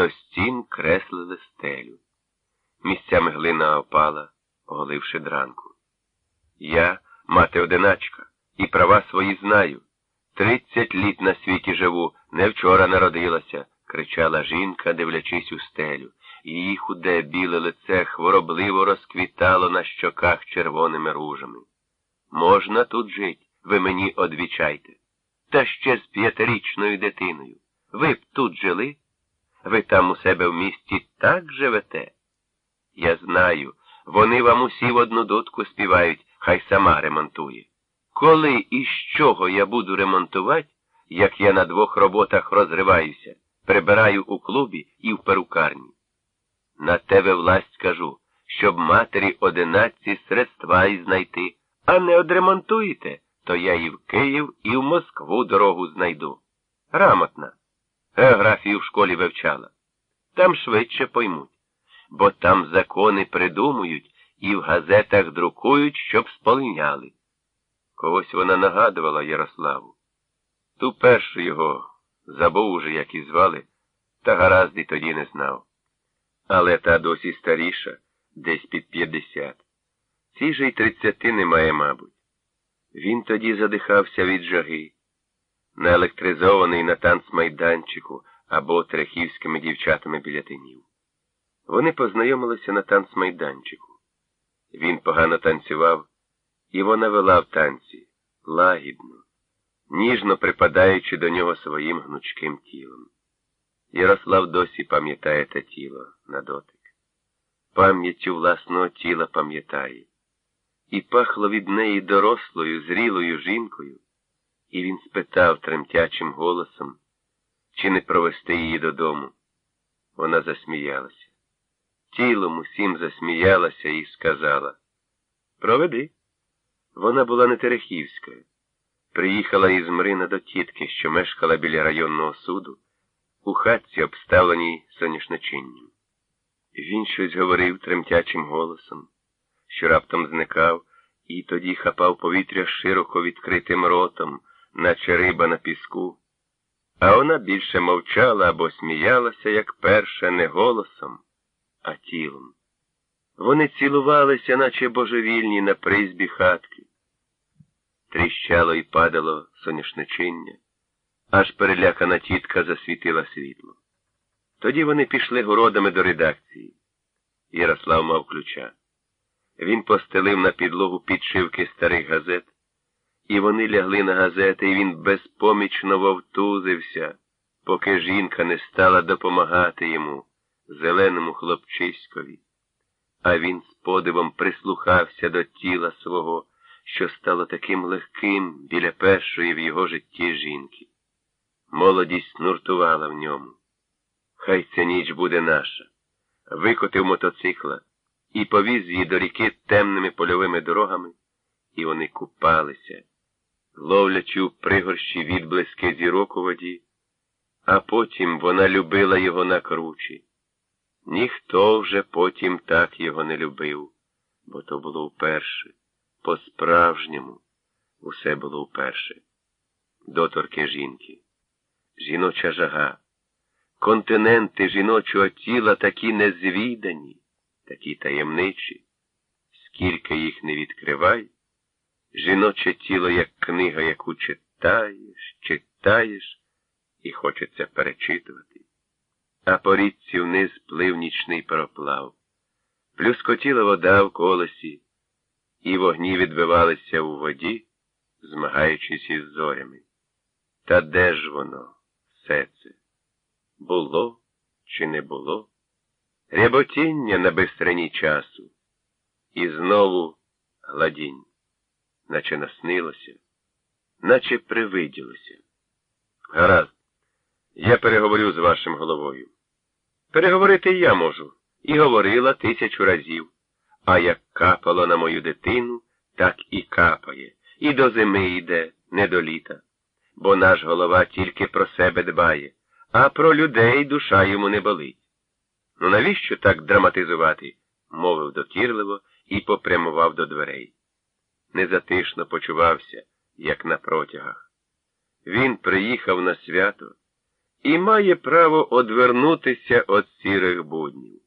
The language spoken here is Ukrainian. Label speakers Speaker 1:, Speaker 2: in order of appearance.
Speaker 1: до стін креслили стелю. Місцями глина опала, оголивши дранку. Я, мати одиначка, і права свої знаю. Тридцять літ на світі живу, не вчора народилася, кричала жінка, дивлячись у стелю. Її худе біле лице хворобливо розквітало на щоках червоними ружами. Можна тут жить, ви мені одвічайте. Та ще з п'ятирічною дитиною. Ви б тут жили? Ви там у себе в місті так живете? Я знаю, вони вам усі в одну дудку співають, хай сама ремонтує. Коли і з чого я буду ремонтувати, як я на двох роботах розриваюся, прибираю у клубі і в перукарні? На тебе власть кажу, щоб матері одинадцять средства і знайти, а не одремонтуєте, то я і в Київ, і в Москву дорогу знайду. Грамотна. Географію в школі вивчала. Там швидше поймуть, бо там закони придумують і в газетах друкують, щоб сполиняли. Когось вона нагадувала Ярославу. Ту першу його забув уже, як і звали, та гаразд і тоді не знав. Але та досі старіша, десь під п'ятдесят. Цій же й тридцяти немає, мабуть. Він тоді задихався від жаги, наелектризований на танцмайданчику або трехівськими дівчатами біля тинів. Вони познайомилися на танцмайданчику. Він погано танцював, і вона вела в танці, лагідно, ніжно припадаючи до нього своїм гнучким тілом. Ярослав досі пам'ятає те тіло на дотик. Пам'яттю власного тіла пам'ятає. І пахло від неї дорослою, зрілою жінкою, і він спитав тремтячим голосом, чи не провести її додому. Вона засміялася. Тілом усім засміялася і сказала Проведи. Вона була не Терехівська. Приїхала із Мрина до тітки, що мешкала біля районного суду, у хатці, обставленій соняшничинням. Він щось говорив тремтячим голосом, що раптом зникав, і тоді хапав повітря широко відкритим ротом, наче риба на піску. А вона більше мовчала або сміялася, як перше, не голосом, а тілом. Вони цілувалися, наче божевільні, на призбі хатки. Тріщало і падало соняшничиння, аж перелякана тітка засвітила світло. Тоді вони пішли городами до редакції. Ярослав мав ключа. Він постелив на підлогу підшивки старих газет, і вони лягли на газети, і він безпомічно вовтузився, поки жінка не стала допомагати йому, зеленому хлопчиськові. А він з подивом прислухався до тіла свого, що стало таким легким біля першої в його житті жінки. Молодість нуртувала в ньому. Хай ця ніч буде наша. Викотив мотоцикла і повіз її до ріки темними польовими дорогами, і вони купалися, ловлячи у пригорщі відблиски зірок у воді, а потім вона любила його на кручі. Ніхто вже потім так його не любив, бо то було вперше, по-справжньому, усе було вперше. Доторки жінки, жіноча жага, континенти жіночого тіла такі незвідані, такі таємничі, скільки їх не відкривай, жіноче тіло, як книга, яку читаєш, читаєш і хочеться перечитувати а по річці вниз плив нічний пароплав. Плюскотіла вода в колесі, і вогні відбивалися у воді, змагаючись із зорями. Та де ж воно, все це? Було чи не було? Ряботіння на бистрині часу, і знову гладінь, наче наснилося, наче привиділося. Гаразд. Я переговорю з вашим головою. Переговорити я можу. І говорила тисячу разів. А як капало на мою дитину, так і капає. І до зими йде, не до літа. Бо наш голова тільки про себе дбає, а про людей душа йому не болить. Ну навіщо так драматизувати? мовив докірливо і попрямував до дверей. Незатишно почувався, як на протягах. Він приїхав на свято і має право одвернутися від сірих буднів.